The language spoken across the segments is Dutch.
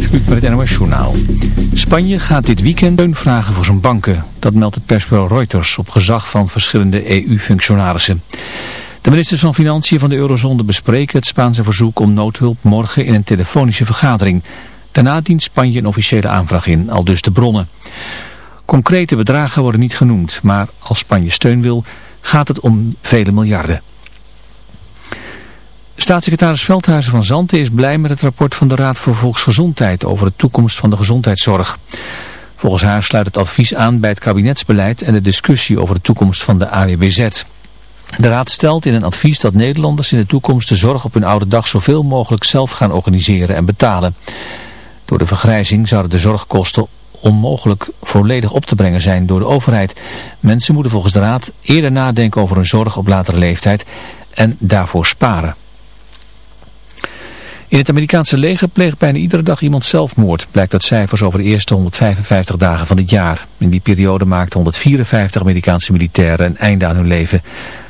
Gert met het NOS Journaal. Spanje gaat dit weekend steun vragen voor zijn banken. Dat meldt het persbureau Reuters op gezag van verschillende EU-functionarissen. De ministers van Financiën van de Eurozone bespreken het Spaanse verzoek om noodhulp morgen in een telefonische vergadering. Daarna dient Spanje een officiële aanvraag in, al dus de bronnen. Concrete bedragen worden niet genoemd, maar als Spanje steun wil, gaat het om vele miljarden. Staatssecretaris Veldhuizen van Zanten is blij met het rapport van de Raad voor Volksgezondheid over de toekomst van de gezondheidszorg. Volgens haar sluit het advies aan bij het kabinetsbeleid en de discussie over de toekomst van de AWBZ. De Raad stelt in een advies dat Nederlanders in de toekomst de zorg op hun oude dag zoveel mogelijk zelf gaan organiseren en betalen. Door de vergrijzing zouden de zorgkosten onmogelijk volledig op te brengen zijn door de overheid. Mensen moeten volgens de Raad eerder nadenken over hun zorg op latere leeftijd en daarvoor sparen. In het Amerikaanse leger pleegt bijna iedere dag iemand zelfmoord, blijkt uit cijfers over de eerste 155 dagen van het jaar. In die periode maakten 154 Amerikaanse militairen een einde aan hun leven.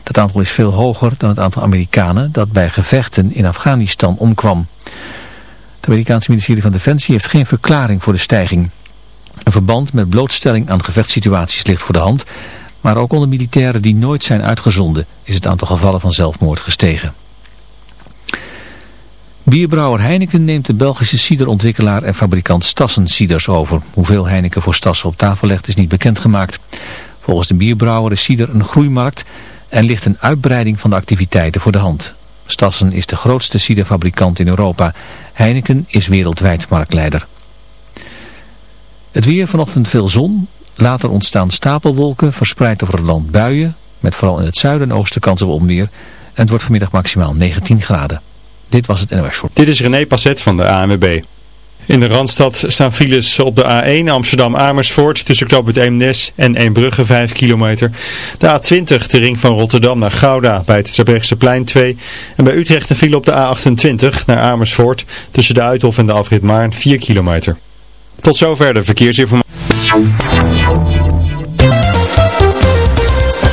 Dat aantal is veel hoger dan het aantal Amerikanen dat bij gevechten in Afghanistan omkwam. Het Amerikaanse ministerie van Defensie heeft geen verklaring voor de stijging. Een verband met blootstelling aan gevechtssituaties ligt voor de hand, maar ook onder militairen die nooit zijn uitgezonden is het aantal gevallen van zelfmoord gestegen. Bierbrouwer Heineken neemt de Belgische ciderontwikkelaar en fabrikant Stassen Ciders over. Hoeveel Heineken voor Stassen op tafel legt is niet bekendgemaakt. Volgens de bierbrouwer is cider een groeimarkt en ligt een uitbreiding van de activiteiten voor de hand. Stassen is de grootste ciderfabrikant in Europa. Heineken is wereldwijd marktleider. Het weer vanochtend veel zon. Later ontstaan stapelwolken verspreid over het land buien. Met vooral in het zuiden en oosten kans op onweer. En het wordt vanmiddag maximaal 19 graden. Dit was het NOS Short. Dit is René Passet van de ANWB. In de Randstad staan files op de A1 Amsterdam-Amersfoort tussen knooppunt Eemnes en Eembrugge 5 kilometer. De A20 de ring van Rotterdam naar Gouda bij het plein 2. En bij Utrecht een file op de A28 naar Amersfoort tussen de Uithof en de afrit Maarn 4 kilometer. Tot zover de verkeersinformatie.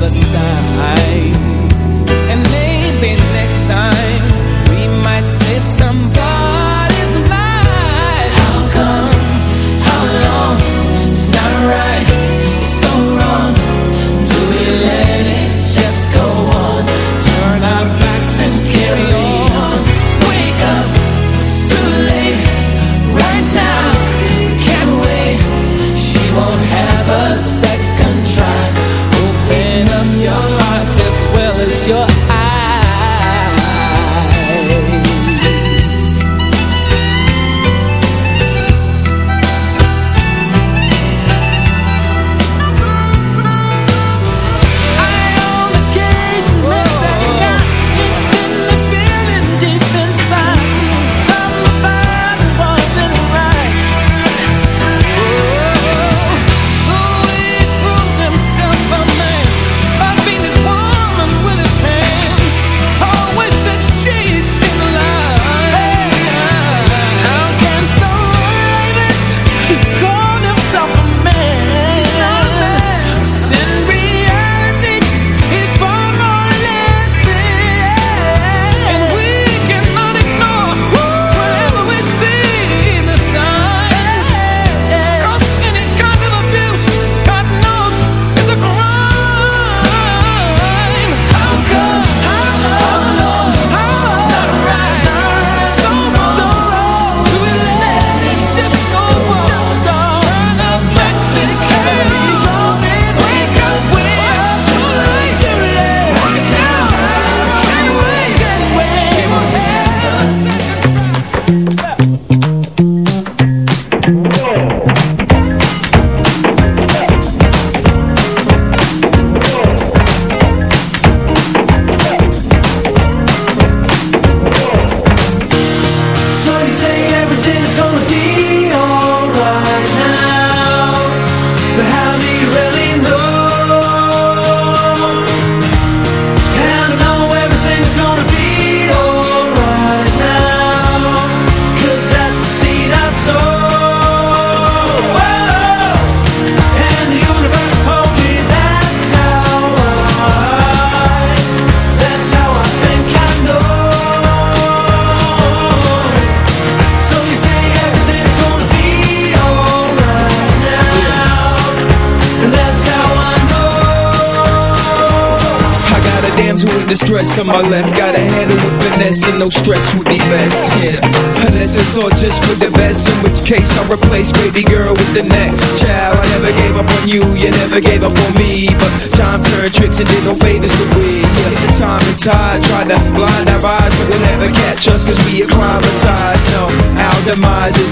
other side.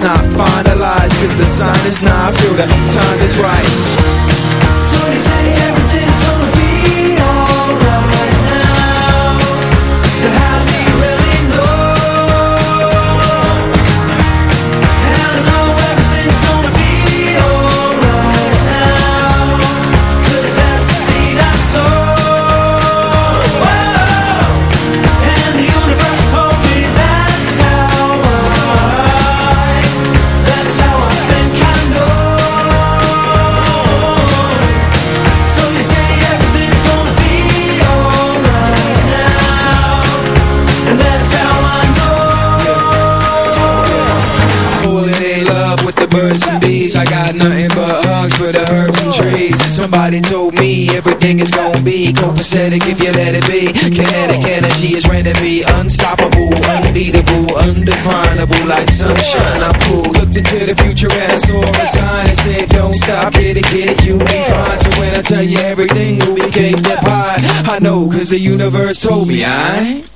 not finalized Cause the sign is not, I feel that time is right. Copacetic if you let it be. Kinetic energy is ready to be unstoppable, unbeatable, undefinable, like sunshine. I'm cool. Looked into the future and I saw a sign that said, Don't stop, get it, get it, you'll be fine. So when I tell you everything will became that pie, I know, cause the universe told me, I.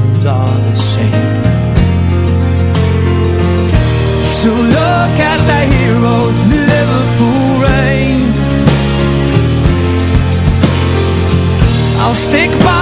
I'll stick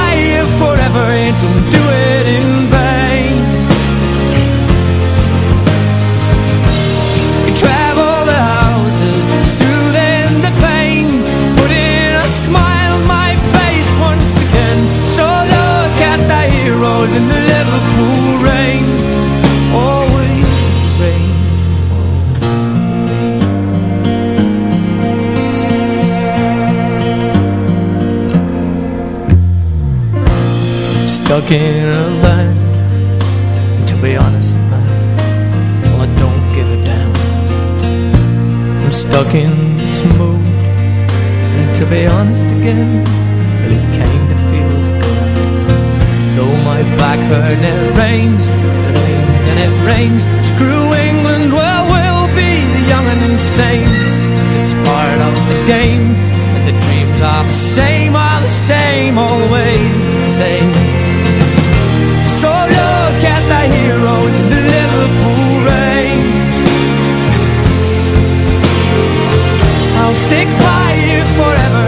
Van To be honest, man Well, I don't give a damn. I'm stuck in this mood. And to be honest again Well, it kinda feels good. Though my back hurt and it rains It rains and it rains. Screw England, well, we'll be young and insane. 'Cause it's part of the game And the dreams are the same, are the same Always the same heroes the Liverpool rain. I'll stick by you forever,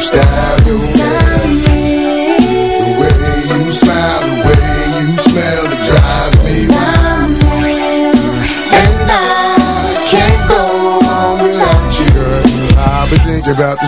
Style, your hair. The way you smile, the way you smell, it drives me wild. And I can't go on without you, girl. I've been thinking about this